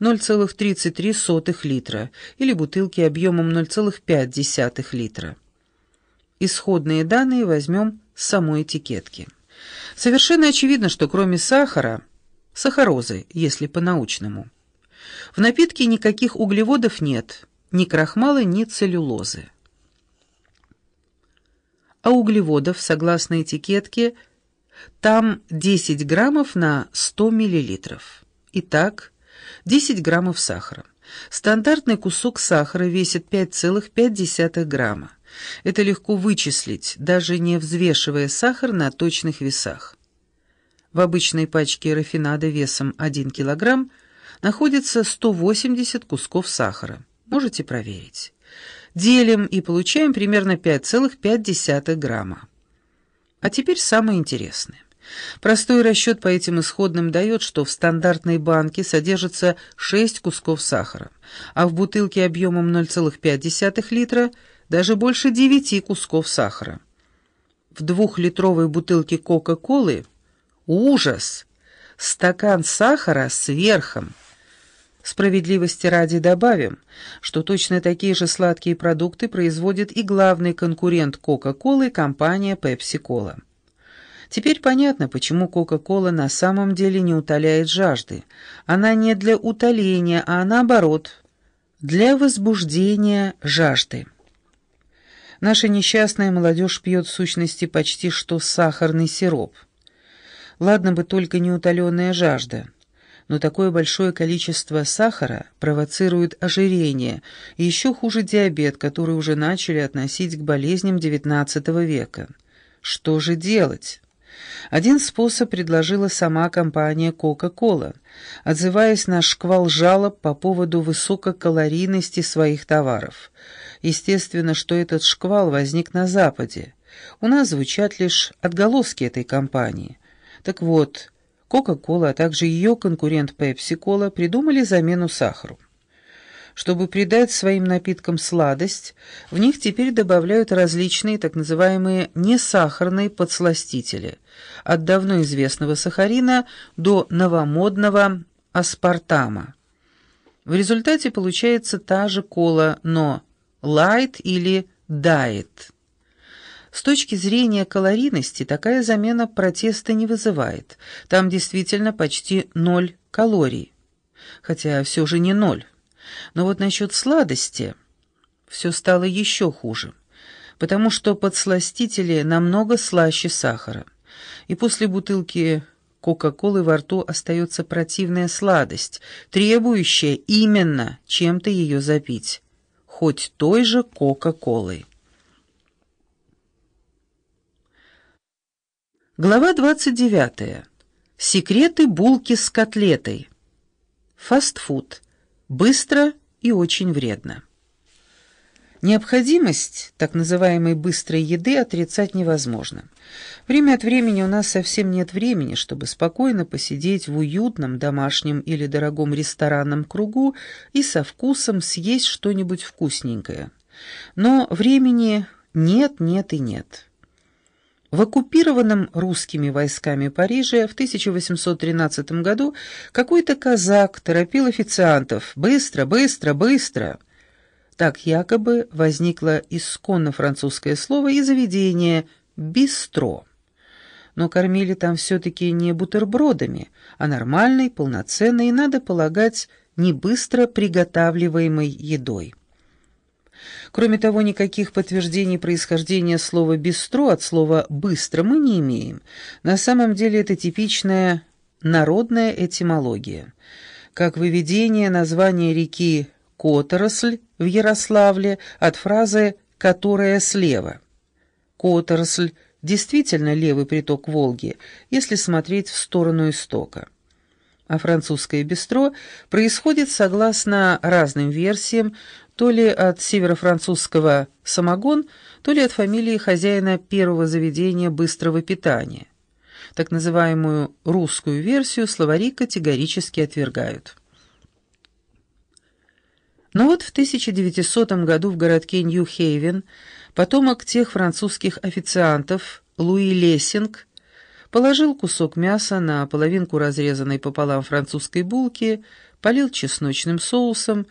0,33 литра или бутылки объемом 0,5 литра. Исходные данные возьмем с самой этикетки. Совершенно очевидно, что кроме сахара, сахарозы, если по-научному, в напитке никаких углеводов нет, ни крахмала, ни целлюлозы. А углеводов, согласно этикетке, там 10 граммов на 100 миллилитров. Итак, 10 граммов сахара. Стандартный кусок сахара весит 5,5 грамма. Это легко вычислить, даже не взвешивая сахар на точных весах. В обычной пачке рафинада весом 1 кг находится 180 кусков сахара. Можете проверить. Делим и получаем примерно 5,5 грамма. А теперь самое интересное. Простой расчет по этим исходным дает, что в стандартной банке содержится 6 кусков сахара, а в бутылке объемом 0,5 литра даже больше 9 кусков сахара. В двухлитровой бутылке Кока-Колы ужас! Стакан сахара с верхом. Справедливости ради добавим, что точно такие же сладкие продукты производит и главный конкурент Кока-Колы компания Пепси-Кола. Теперь понятно, почему Кока-Кола на самом деле не утоляет жажды. Она не для утоления, а наоборот, для возбуждения жажды. Наша несчастная молодежь пьет в сущности почти что сахарный сироп. Ладно бы только неутоленная жажда, но такое большое количество сахара провоцирует ожирение и еще хуже диабет, который уже начали относить к болезням XIX века. Что же делать? Один способ предложила сама компания Coca-Cola, отзываясь на шквал жалоб по поводу высококалорийности своих товаров. Естественно, что этот шквал возник на Западе. У нас звучат лишь отголоски этой компании. Так вот, Coca-Cola, а также ее конкурент Pepsi-Cola придумали замену сахару. Чтобы придать своим напиткам сладость, в них теперь добавляют различные так называемые несахарные подсластители, от давно известного сахарина до новомодного аспартама. В результате получается та же кола, но light или diet. С точки зрения калорийности такая замена протеста не вызывает. Там действительно почти ноль калорий. Хотя все же не ноль. Но вот насчет сладости все стало еще хуже, потому что подсластители намного слаще сахара. И после бутылки Кока-Колы во рту остается противная сладость, требующая именно чем-то ее запить, хоть той же Кока-Колой. Глава 29. Секреты булки с котлетой. Фастфуд. Быстро и очень вредно. Необходимость так называемой быстрой еды отрицать невозможно. Время от времени у нас совсем нет времени, чтобы спокойно посидеть в уютном домашнем или дорогом ресторанном кругу и со вкусом съесть что-нибудь вкусненькое. Но времени нет, нет и нет. В оккупированном русскими войсками Париже в 1813 году какой-то казак торопил официантов «Быстро, быстро, быстро!». Так якобы возникло исконно французское слово и заведение «бистро». Но кормили там все-таки не бутербродами, а нормальной, полноценной надо полагать, не быстро приготавливаемой едой. Кроме того, никаких подтверждений происхождения слова «бистро» от слова «быстро» мы не имеем. На самом деле это типичная народная этимология. Как выведение названия реки Которосль в Ярославле от фразы «которая слева». Которосль – действительно левый приток Волги, если смотреть в сторону истока а французское бистро происходит, согласно разным версиям, то ли от северофранцузского «самогон», то ли от фамилии хозяина первого заведения быстрого питания. Так называемую русскую версию словари категорически отвергают. Но вот в 1900 году в городке Нью-Хейвен потомок тех французских официантов Луи Лессинг положил кусок мяса на половинку разрезанной пополам французской булки, полил чесночным соусом,